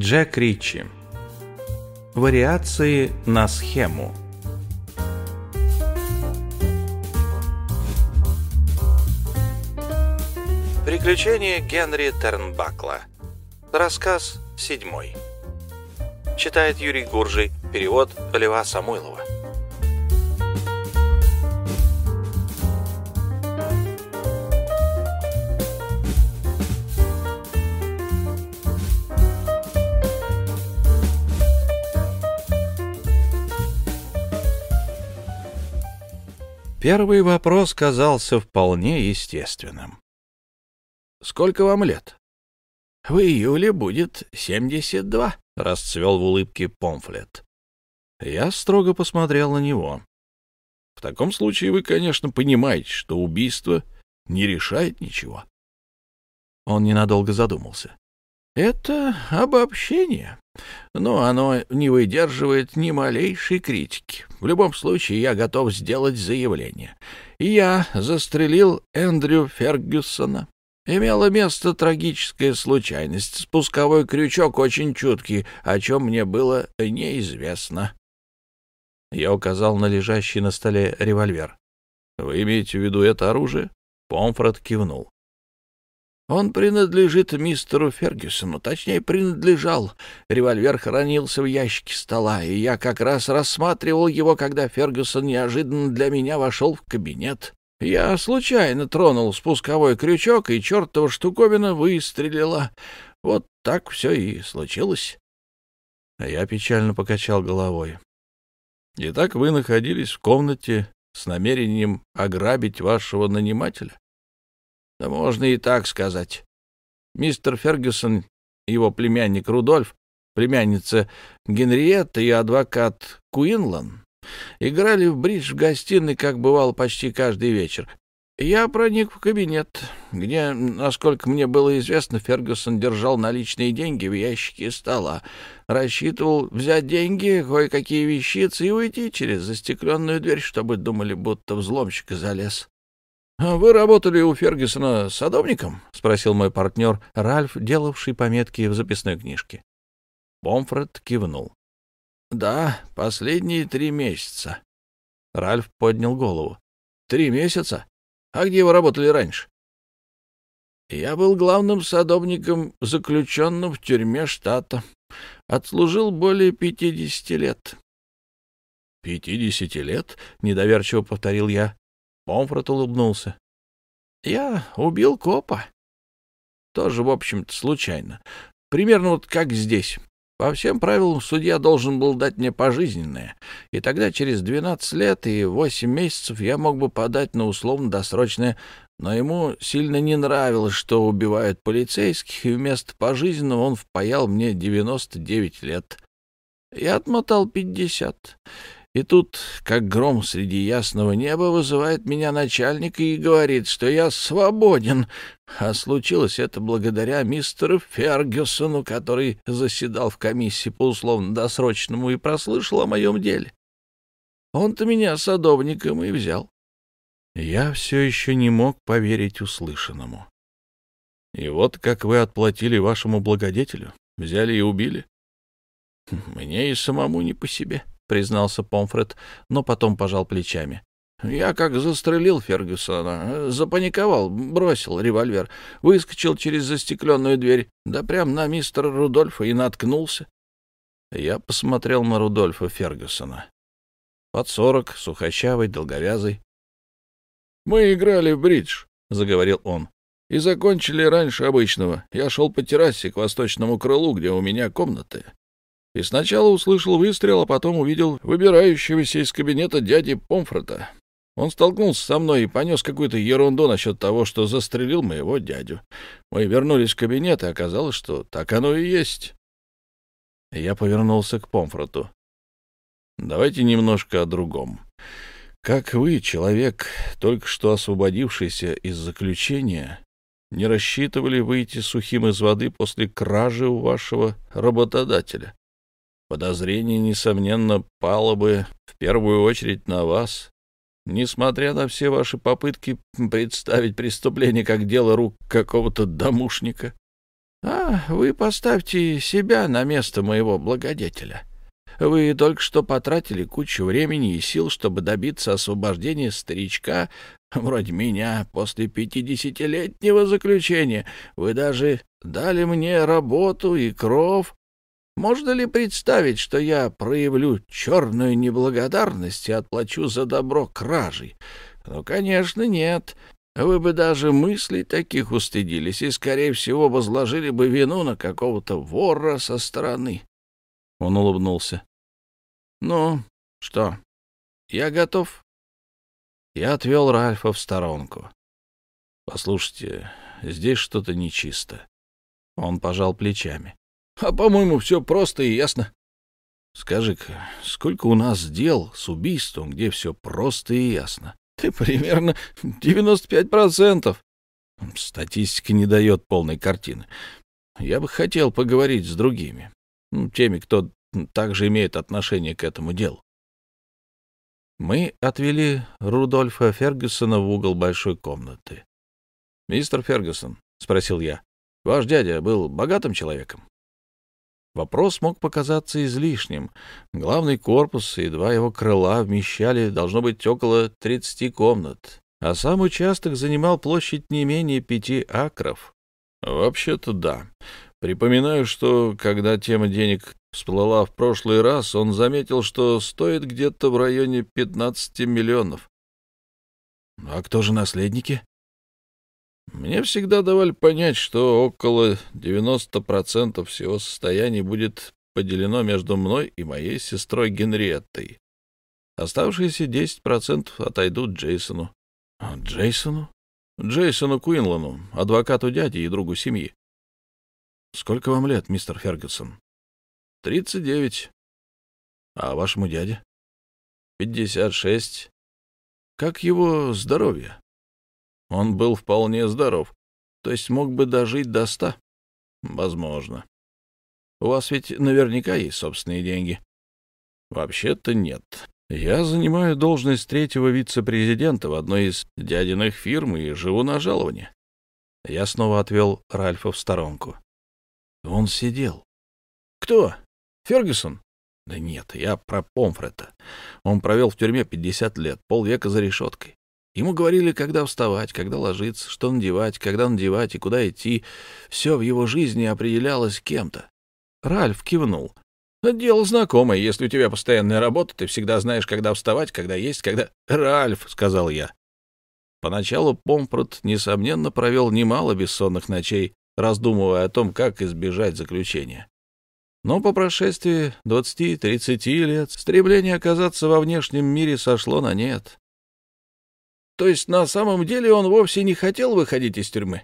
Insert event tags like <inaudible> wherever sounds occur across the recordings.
Джек Ричи. Вариации на схему. Приключения Генри Тернбакла. Рассказ седьмой. Читает Юрий Гуржий. Перевод Льва Самойлова. Первый вопрос казался вполне естественным. «Сколько вам лет?» «В июле будет семьдесят два», — расцвел в улыбке Помфлет. Я строго посмотрел на него. «В таком случае вы, конечно, понимаете, что убийство не решает ничего». Он ненадолго задумался. «Это обобщение, но оно не выдерживает ни малейшей критики. В любом случае, я готов сделать заявление. Я застрелил Эндрю Фергюсона. Имела место трагическая случайность. Спусковой крючок очень чуткий, о чем мне было неизвестно. Я указал на лежащий на столе револьвер. «Вы имеете в виду это оружие?» Помфред кивнул. Он принадлежит мистеру Фергюсону, точнее, принадлежал. Револьвер хранился в ящике стола, и я как раз рассматривал его, когда Фергюсон неожиданно для меня вошел в кабинет. Я случайно тронул спусковой крючок, и чертова штуковина выстрелила. Вот так все и случилось. А я печально покачал головой. Итак, вы находились в комнате с намерением ограбить вашего нанимателя? Да можно и так сказать. Мистер Фергюсон, его племянник Рудольф, племянница Генриетта и адвокат Куинлан играли в бридж в гостиной, как бывало почти каждый вечер. Я проник в кабинет, где, насколько мне было известно, Фергюсон держал наличные деньги в ящике стола, рассчитывал взять деньги, кое-какие вещицы и уйти через застекленную дверь, чтобы думали, будто взломщик залез. А «Вы работали у Фергюсона садовником?» — спросил мой партнер Ральф, делавший пометки в записной книжке. Помфред кивнул. «Да, последние три месяца». Ральф поднял голову. «Три месяца? А где вы работали раньше?» «Я был главным садовником, заключенным в тюрьме штата. Отслужил более пятидесяти лет». «Пятидесяти лет?» — недоверчиво повторил я. Помфред улыбнулся. «Я убил копа. Тоже, в общем-то, случайно. Примерно вот как здесь. По всем правилам судья должен был дать мне пожизненное, и тогда через 12 лет и 8 месяцев я мог бы подать на условно-досрочное, но ему сильно не нравилось, что убивают полицейских, и вместо пожизненного он впаял мне 99 лет. Я отмотал 50. И тут, как гром среди ясного неба, вызывает меня начальник и говорит, что я свободен. А случилось это благодаря мистеру Фергюсону, который заседал в комиссии по условно-досрочному и прослышал о моем деле. Он-то меня садовником и взял. Я все еще не мог поверить услышанному. И вот как вы отплатили вашему благодетелю, взяли и убили. Мне и самому не по себе признался Помфред, но потом пожал плечами. Я как застрелил Фергюсона, запаниковал, бросил револьвер, выскочил через застекленную дверь, да прям на мистера Рудольфа и наткнулся. Я посмотрел на Рудольфа Фергюсона. Под сорок, сухощавый, долговязый. — Мы играли в бридж, — заговорил он, — и закончили раньше обычного. Я шел по террасе к восточному крылу, где у меня комнаты и сначала услышал выстрел, а потом увидел выбирающегося из кабинета дяди Помфрета. Он столкнулся со мной и понес какую-то ерунду насчет того, что застрелил моего дядю. Мы вернулись в кабинет, и оказалось, что так оно и есть. Я повернулся к Помфрету. Давайте немножко о другом. Как вы, человек, только что освободившийся из заключения, не рассчитывали выйти сухим из воды после кражи у вашего работодателя? Подозрение, несомненно, пало бы в первую очередь на вас, несмотря на все ваши попытки представить преступление как дело рук какого-то домушника. А вы поставьте себя на место моего благодетеля. Вы только что потратили кучу времени и сил, чтобы добиться освобождения старичка, вроде меня, после пятидесятилетнего заключения. Вы даже дали мне работу и кров. Можно ли представить, что я проявлю черную неблагодарность и отплачу за добро кражей? Ну, конечно, нет. Вы бы даже мыслей таких устыдились и, скорее всего, возложили бы вину на какого-то вора со стороны. Он улыбнулся. «Ну, что, я готов?» Я отвел Ральфа в сторонку. «Послушайте, здесь что-то нечисто». Он пожал плечами. «А, по-моему, все просто и ясно». «Скажи-ка, сколько у нас дел с убийством, где все просто и ясно?» «Ты примерно 95%. Статистика не дает полной картины. Я бы хотел поговорить с другими, теми, кто также имеет отношение к этому делу. Мы отвели Рудольфа Фергюсона в угол большой комнаты. «Мистер Фергюсон», — спросил я, — «ваш дядя был богатым человеком?» Вопрос мог показаться излишним. Главный корпус и два его крыла вмещали, должно быть, около 30 комнат, а сам участок занимал площадь не менее пяти акров. «Вообще-то да. Припоминаю, что когда тема денег всплыла в прошлый раз, он заметил, что стоит где-то в районе 15 миллионов. А кто же наследники? Мне всегда давали понять, что около 90% всего состояния будет поделено между мной и моей сестрой Генриеттой. Оставшиеся 10% отойдут Джейсону. А Джейсону? Джейсону Куинлану, адвокату дяди и другу семьи. Сколько вам лет, мистер Фергюсон? Тридцать девять. А вашему дяде? Пятьдесят шесть. Как его здоровье? Он был вполне здоров, то есть мог бы дожить до ста. Возможно. У вас ведь наверняка есть собственные деньги. Вообще-то нет. Я занимаю должность третьего вице-президента в одной из дядиных фирм и живу на жалование. Я снова отвел Ральфа в сторонку. Он сидел. Кто? Фергюсон? Да нет, я про Помфрета. Он провел в тюрьме 50 лет, полвека за решеткой. Ему говорили, когда вставать, когда ложиться, что надевать, когда надевать и куда идти. Все в его жизни определялось кем-то. Ральф кивнул. «Дело знакомое. Если у тебя постоянная работа, ты всегда знаешь, когда вставать, когда есть, когда...» «Ральф», — сказал я. Поначалу Помфред, несомненно, провел немало бессонных ночей, раздумывая о том, как избежать заключения. Но по прошествии 20-30 лет стремление оказаться во внешнем мире сошло на нет. То есть на самом деле он вовсе не хотел выходить из тюрьмы?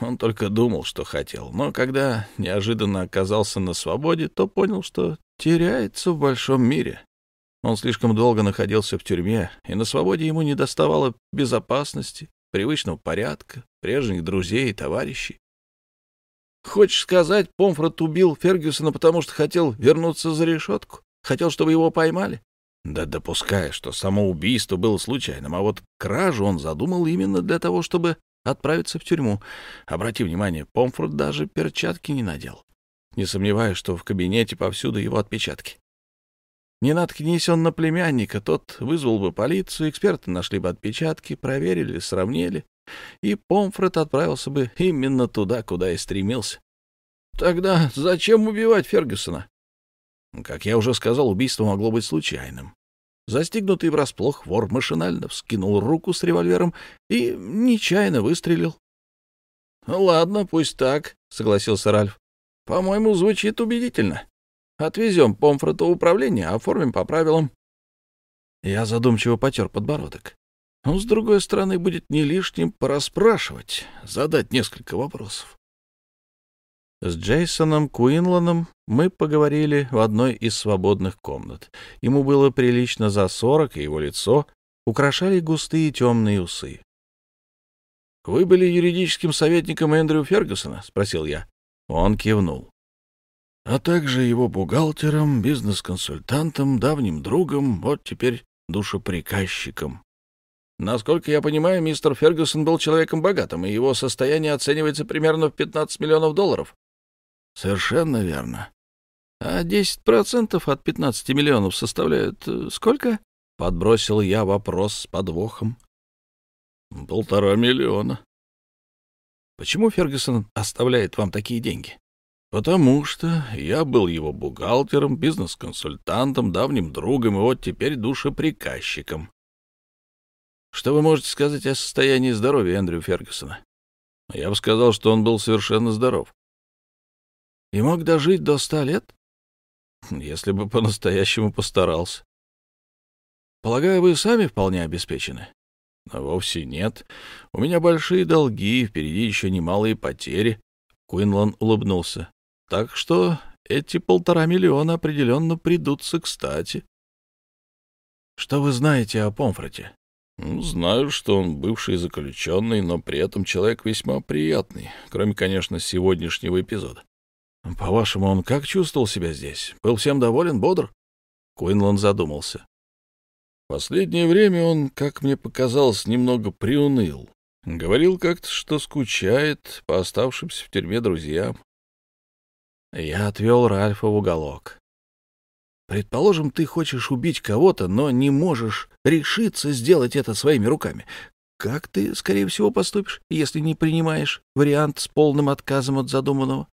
Он только думал, что хотел, но когда неожиданно оказался на свободе, то понял, что теряется в большом мире. Он слишком долго находился в тюрьме, и на свободе ему не доставало безопасности, привычного порядка, прежних друзей и товарищей. Хочешь сказать, Помфред убил Фергюсона, потому что хотел вернуться за решетку? Хотел, чтобы его поймали? Да допуская, что само убийство было случайным, а вот кражу он задумал именно для того, чтобы отправиться в тюрьму. Обрати внимание, Помфред даже перчатки не надел. Не сомневаюсь, что в кабинете повсюду его отпечатки. Не наткнись он на племянника, тот вызвал бы полицию, эксперты нашли бы отпечатки, проверили, сравнили, и Помфред отправился бы именно туда, куда и стремился. Тогда зачем убивать Фергюсона? Как я уже сказал, убийство могло быть случайным. Застигнутый врасплох вор машинально вскинул руку с револьвером и нечаянно выстрелил. — Ладно, пусть так, — согласился Ральф. — По-моему, звучит убедительно. Отвезем Помфрета в управление, оформим по правилам. Я задумчиво потер подбородок. Но, с другой стороны, будет не лишним порасспрашивать, задать несколько вопросов. С Джейсоном Куинланом мы поговорили в одной из свободных комнат. Ему было прилично за сорок, и его лицо украшали густые темные усы. — Вы были юридическим советником Эндрю Фергюсона? — спросил я. Он кивнул. — А также его бухгалтером, бизнес-консультантом, давним другом, вот теперь душеприказчиком. Насколько я понимаю, мистер Фергюсон был человеком богатым, и его состояние оценивается примерно в 15 миллионов долларов. Совершенно верно. А 10% от 15 миллионов составляют э, сколько? Подбросил я вопрос с подвохом. Полтора миллиона. Почему Фергюсон оставляет вам такие деньги? Потому что я был его бухгалтером, бизнес-консультантом, давним другом и вот теперь душеприказчиком. Что вы можете сказать о состоянии здоровья Эндрю Фергюсона? Я бы сказал, что он был совершенно здоров. И мог дожить до ста лет? Если бы по-настоящему постарался. Полагаю, вы сами вполне обеспечены? А вовсе нет. У меня большие долги, впереди еще немалые потери. Куинлан улыбнулся. Так что эти полтора миллиона определенно придутся кстати. Что вы знаете о Помфрате? Ну, знаю, что он бывший заключенный, но при этом человек весьма приятный, кроме, конечно, сегодняшнего эпизода. По-вашему, он как чувствовал себя здесь? Был всем доволен, бодр? Куинлан задумался. Последнее время он, как мне показалось, немного приуныл. Говорил как-то, что скучает по оставшимся в тюрьме друзьям. Я отвел Ральфа в уголок. Предположим, ты хочешь убить кого-то, но не можешь решиться сделать это своими руками. Как ты, скорее всего, поступишь, если не принимаешь вариант с полным отказом от задуманного?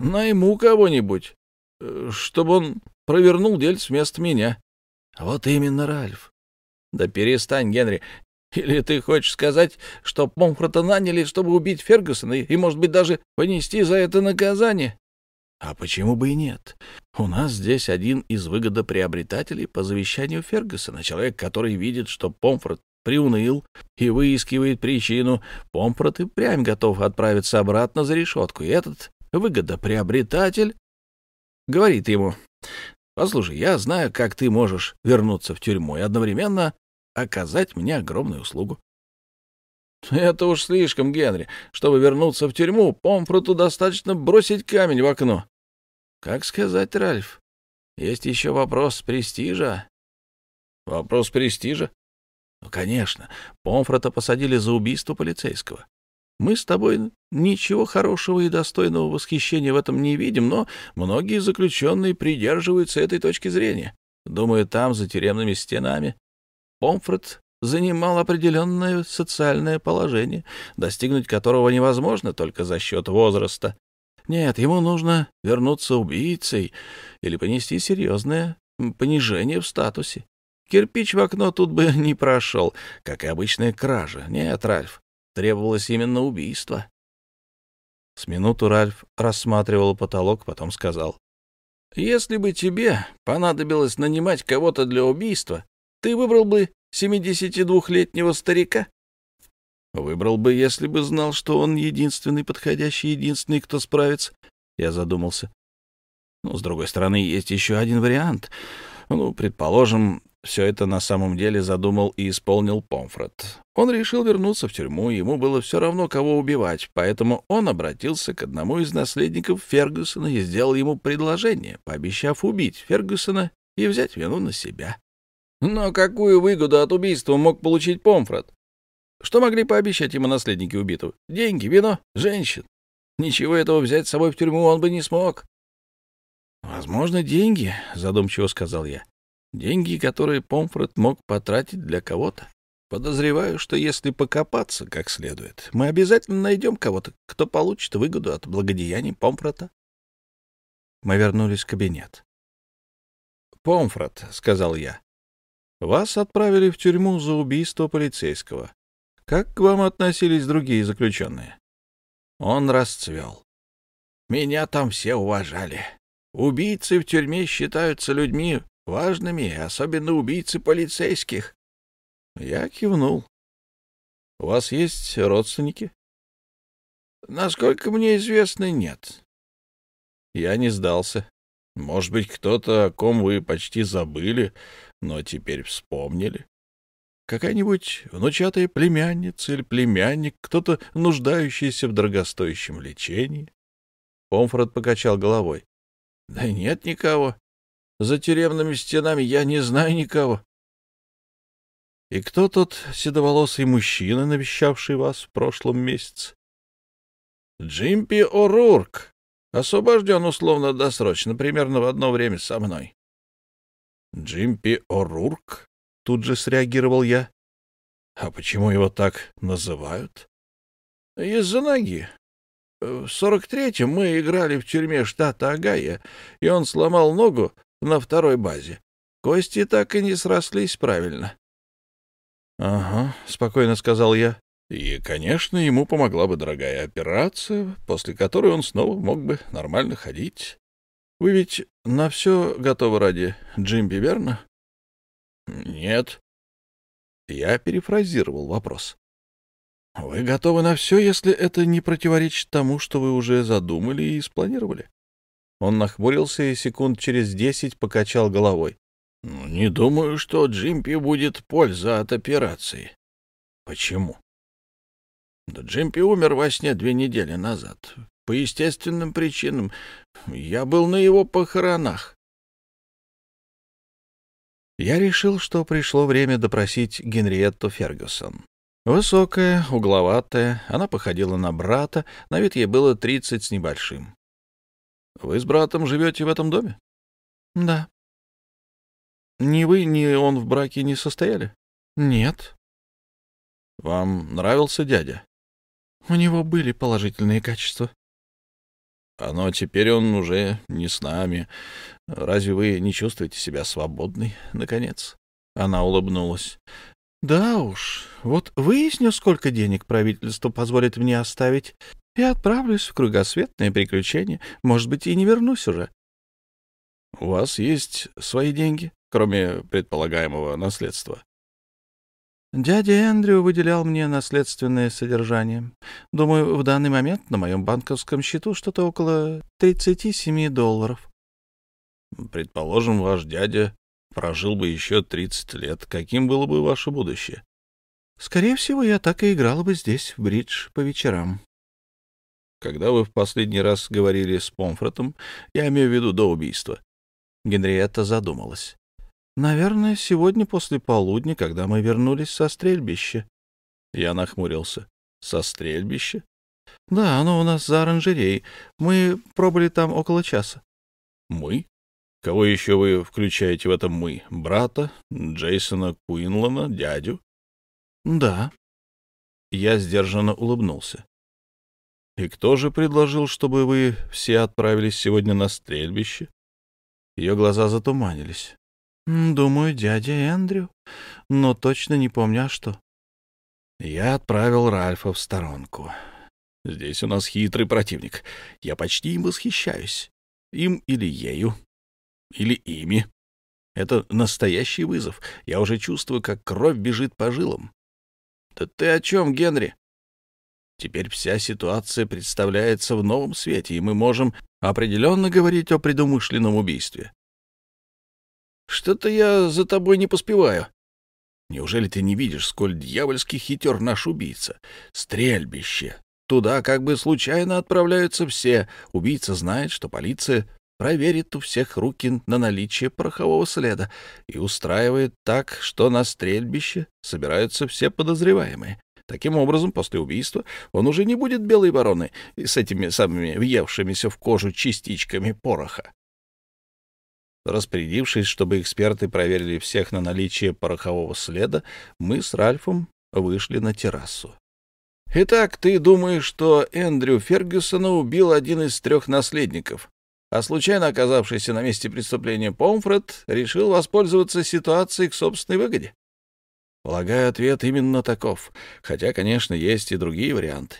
Найму кого-нибудь, э, чтобы он провернул дельц вместо меня. Вот именно, Ральф. Да перестань, Генри. Или ты хочешь сказать, что Помфрата наняли, чтобы убить Фергюсона и, может быть, даже понести за это наказание? А почему бы и нет? У нас здесь один из выгодоприобретателей по завещанию Фергюсона, человек, который видит, что Помфред приуныл и выискивает причину. Помфред и прям готов отправиться обратно за решетку. И этот выгодоприобретатель говорит ему, «Послушай, я знаю, как ты можешь вернуться в тюрьму и одновременно оказать мне огромную услугу. Это уж слишком, Генри. Чтобы вернуться в тюрьму, Помфруту достаточно бросить камень в окно. Как сказать, Ральф? Есть еще вопрос престижа. Вопрос престижа? Ну, конечно. Помфрата посадили за убийство полицейского. Мы с тобой ничего хорошего и достойного восхищения в этом не видим, но многие заключенные придерживаются этой точки зрения. Думаю, там, за тюремными стенами, Помфред занимал определенное социальное положение, достигнуть которого невозможно только за счет возраста. Нет, ему нужно вернуться убийцей или понести серьезное понижение в статусе. Кирпич в окно тут бы <laughs> не прошел, как и обычная кража. Нет, Ральф, требовалось именно убийство. С минуту Ральф рассматривал потолок, потом сказал. «Если бы тебе понадобилось нанимать кого-то для убийства, ты выбрал бы 72-летнего старика?» Выбрал бы, если бы знал, что он единственный подходящий, единственный, кто справится. Я задумался. Ну, с другой стороны, есть еще один вариант. Ну, предположим, все это на самом деле задумал и исполнил Помфред. Он решил вернуться в тюрьму, ему было все равно, кого убивать, поэтому он обратился к одному из наследников Фергюсона и сделал ему предложение, пообещав убить Фергюсона и взять вину на себя. Но какую выгоду от убийства мог получить Помфред? Что могли пообещать ему наследники убитого? Деньги, вино, женщин. Ничего этого взять с собой в тюрьму он бы не смог. «Возможно, деньги», — задумчиво сказал я. «Деньги, которые Помфред мог потратить для кого-то. Подозреваю, что если покопаться как следует, мы обязательно найдем кого-то, кто получит выгоду от благодеяний Помфрета». Мы вернулись в кабинет. «Помфред», — сказал я, — «вас отправили в тюрьму за убийство полицейского. Как к вам относились другие заключенные? Он расцвел. Меня там все уважали. Убийцы в тюрьме считаются людьми важными, особенно убийцы полицейских. Я кивнул. У вас есть родственники? Насколько мне известно, нет. Я не сдался. Может быть, кто-то, о ком вы почти забыли, но теперь вспомнили. Какая-нибудь внучатая племянница или племянник, кто-то нуждающийся в дорогостоящем лечении? Помфорд покачал головой. — Да нет никого. За тюремными стенами я не знаю никого. И кто тот седоволосый мужчина, навещавший вас в прошлом месяце? Джимпи О'Рурк, освобожден условно-досрочно, примерно в одно время со мной. Джимпи О'Рурк? Тут же среагировал я. А почему его так называют? Из-за ноги. В сорок третьем мы играли в тюрьме штата Огайо, и он сломал ногу на второй базе. Кости так и не срослись правильно. — Ага, — спокойно сказал я. И, конечно, ему помогла бы дорогая операция, после которой он снова мог бы нормально ходить. Вы ведь на все готовы ради Джимби, верно? — Нет. Я перефразировал вопрос. Вы готовы на все, если это не противоречит тому, что вы уже задумали и спланировали? Он нахмурился и секунд через десять покачал головой. «Ну, — Не думаю, что Джимпи будет польза от операции. — Почему? — Да Джимпи умер во сне две недели назад. По естественным причинам. Я был на его похоронах. Я решил, что пришло время допросить Генриетту Фергюсон. Высокая, угловатая, она походила на брата, на вид ей было тридцать с небольшим. — Вы с братом живете в этом доме? — Да. — Ни вы, ни он в браке не состояли? — Нет. — Вам нравился дядя? — У него были положительные качества. — А но теперь он уже не с нами. Разве вы не чувствуете себя свободной, наконец? Она улыбнулась. Да уж, вот выясню, сколько денег правительство позволит мне оставить, и отправлюсь в кругосветное приключение. Может быть, и не вернусь уже. — У вас есть свои деньги, кроме предполагаемого наследства? Дядя Эндрю выделял мне наследственное содержание. Думаю, в данный момент на моем банковском счету что-то около 37 долларов. Предположим, ваш дядя прожил бы еще 30 лет, каким было бы ваше будущее? Скорее всего, я так и играла бы здесь, в бридж, по вечерам. Когда вы в последний раз говорили с Помфретом, я имею в виду до убийства, Генриетта задумалась. Наверное, сегодня после полудня, когда мы вернулись со стрельбища. Я нахмурился. Со стрельбища? Да, оно у нас за оранжереей. Мы пробыли там около часа. Мы? Кого еще вы включаете в этом «мы»? Брата, Джейсона Куинлана, дядю? Да. Я сдержанно улыбнулся. И кто же предложил, чтобы вы все отправились сегодня на стрельбище? Ее глаза затуманились. Думаю, дядя Эндрю, но точно не помню, а что. Я отправил Ральфа в сторонку. Здесь у нас хитрый противник. Я почти им восхищаюсь. Им или ею. Или ими. Это настоящий вызов. Я уже чувствую, как кровь бежит по жилам. Да ты о чем, Генри? Теперь вся ситуация представляется в новом свете, и мы можем определенно говорить о предумышленном убийстве. Что-то я за тобой не поспеваю. Неужели ты не видишь, сколь дьявольски хитер наш убийца? Стрельбище. Туда как бы случайно отправляются все. Убийца знает, что полиция проверит у всех руки на наличие порохового следа и устраивает так, что на стрельбище собираются все подозреваемые. Таким образом, после убийства он уже не будет белой вороны с этими самыми въевшимися в кожу частичками пороха. Распорядившись, чтобы эксперты проверили всех на наличие порохового следа, мы с Ральфом вышли на террасу. «Итак, ты думаешь, что Эндрю Фергюсона убил один из трех наследников?» а случайно оказавшийся на месте преступления Помфред решил воспользоваться ситуацией к собственной выгоде? Полагаю, ответ именно таков, хотя, конечно, есть и другие варианты.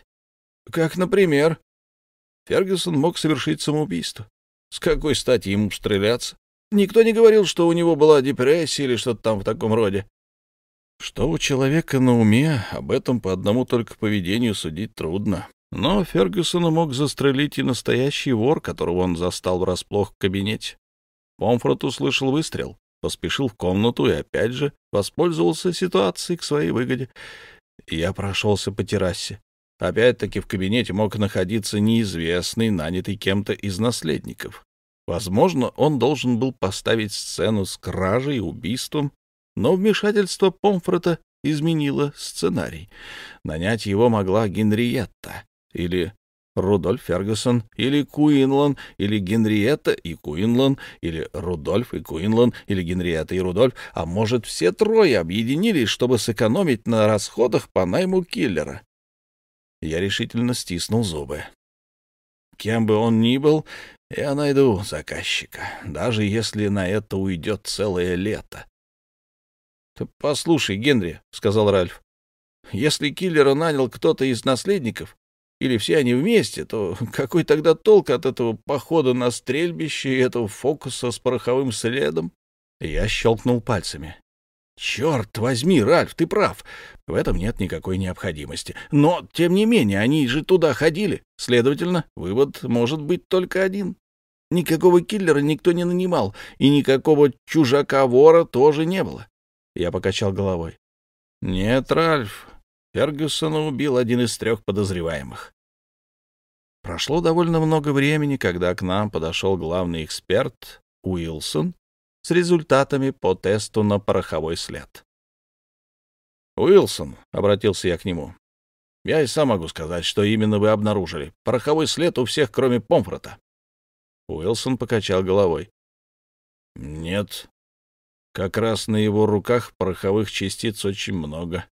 Как, например, Фергюсон мог совершить самоубийство. С какой стати ему стреляться? Никто не говорил, что у него была депрессия или что-то там в таком роде. Что у человека на уме, об этом по одному только поведению судить трудно. Но Фергюсона мог застрелить и настоящий вор, которого он застал врасплох в кабинете. Помфрот услышал выстрел, поспешил в комнату и опять же воспользовался ситуацией к своей выгоде. Я прошелся по террасе. Опять-таки в кабинете мог находиться неизвестный, нанятый кем-то из наследников. Возможно, он должен был поставить сцену с кражей и убийством, Но вмешательство Помфрета изменило сценарий. Нанять его могла Генриетта или Рудольф Фергюсон, или Куинлан, или Генриетта и Куинлан, или Рудольф и Куинлан, или Генриетта и Рудольф, а может, все трое объединились, чтобы сэкономить на расходах по найму киллера. Я решительно стиснул зубы. Кем бы он ни был, я найду заказчика, даже если на это уйдет целое лето. — послушай, Генри, — сказал Ральф, — если киллера нанял кто-то из наследников, или все они вместе, то <laughs> какой тогда толк от этого похода на стрельбище и этого фокуса с пороховым следом? Я щелкнул пальцами. Черт возьми, Ральф, ты прав. В этом нет никакой необходимости. Но, тем не менее, они же туда ходили. Следовательно, вывод может быть только один. Никакого киллера никто не нанимал, и никакого чужака-вора тоже не было. Я покачал головой. Нет, Ральф, Фергюсона убил один из трех подозреваемых. Прошло довольно много времени, когда к нам подошел главный эксперт Уилсон с результатами по тесту на пороховой след. «Уилсон», — обратился я к нему, — «я и сам могу сказать, что именно вы обнаружили. Пороховой след у всех, кроме Помфрата». Уилсон покачал головой. «Нет, как раз на его руках пороховых частиц очень много.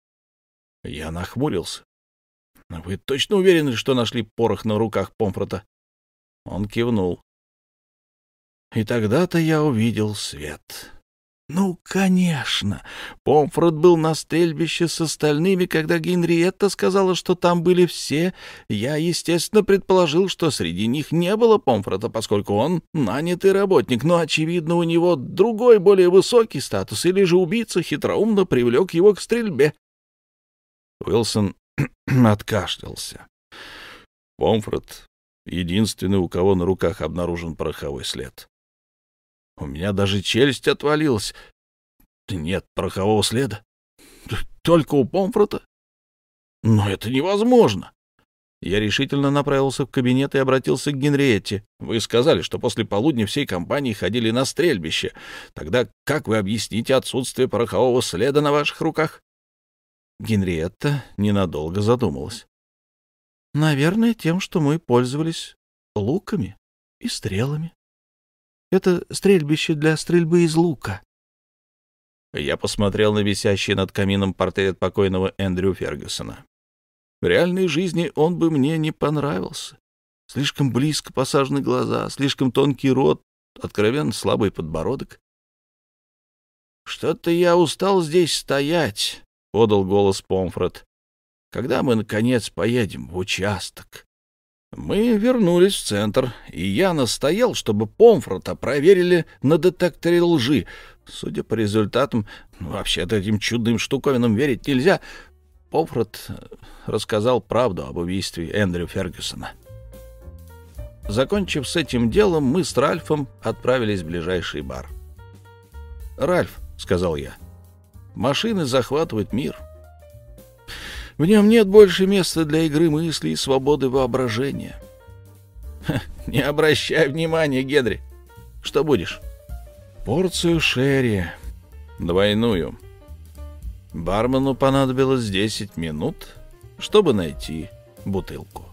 Я нахмурился. «Вы точно уверены, что нашли порох на руках Помфрата?» Он кивнул. И тогда-то я увидел свет. Ну, конечно. Помфред был на стрельбище с остальными, когда Генриетта сказала, что там были все. Я, естественно, предположил, что среди них не было Помфрета, поскольку он нанятый работник, но, очевидно, у него другой, более высокий статус, или же убийца хитроумно привлек его к стрельбе. Уилсон <clears throat> откашлялся. Помфред — единственный, у кого на руках обнаружен пороховой след. У меня даже челюсть отвалилась. Нет порохового следа. Только у Помфрета. Но это невозможно. Я решительно направился в кабинет и обратился к Генриетте. Вы сказали, что после полудня всей компании ходили на стрельбище. Тогда как вы объясните отсутствие порохового следа на ваших руках? Генриетта ненадолго задумалась. Наверное, тем, что мы пользовались луками и стрелами. Это стрельбище для стрельбы из лука. Я посмотрел на висящий над камином портрет покойного Эндрю Фергюсона. В реальной жизни он бы мне не понравился. Слишком близко посажены глаза, слишком тонкий рот, откровенно слабый подбородок. «Что-то я устал здесь стоять», — подал голос Помфред. «Когда мы, наконец, поедем в участок?» Мы вернулись в центр, и я настоял, чтобы Помфрота проверили на детекторе лжи. Судя по результатам, ну, вообще-то этим чудным штуковинам верить нельзя. Помфрот рассказал правду об убийстве Эндрю Фергюсона. Закончив с этим делом, мы с Ральфом отправились в ближайший бар. «Ральф», — сказал я, — «машины захватывают мир». В нем нет больше места для игры мыслей и свободы воображения. Ха, не обращай внимания, Генри. Что будешь? Порцию шерри. Двойную. Бармену понадобилось 10 минут, чтобы найти бутылку.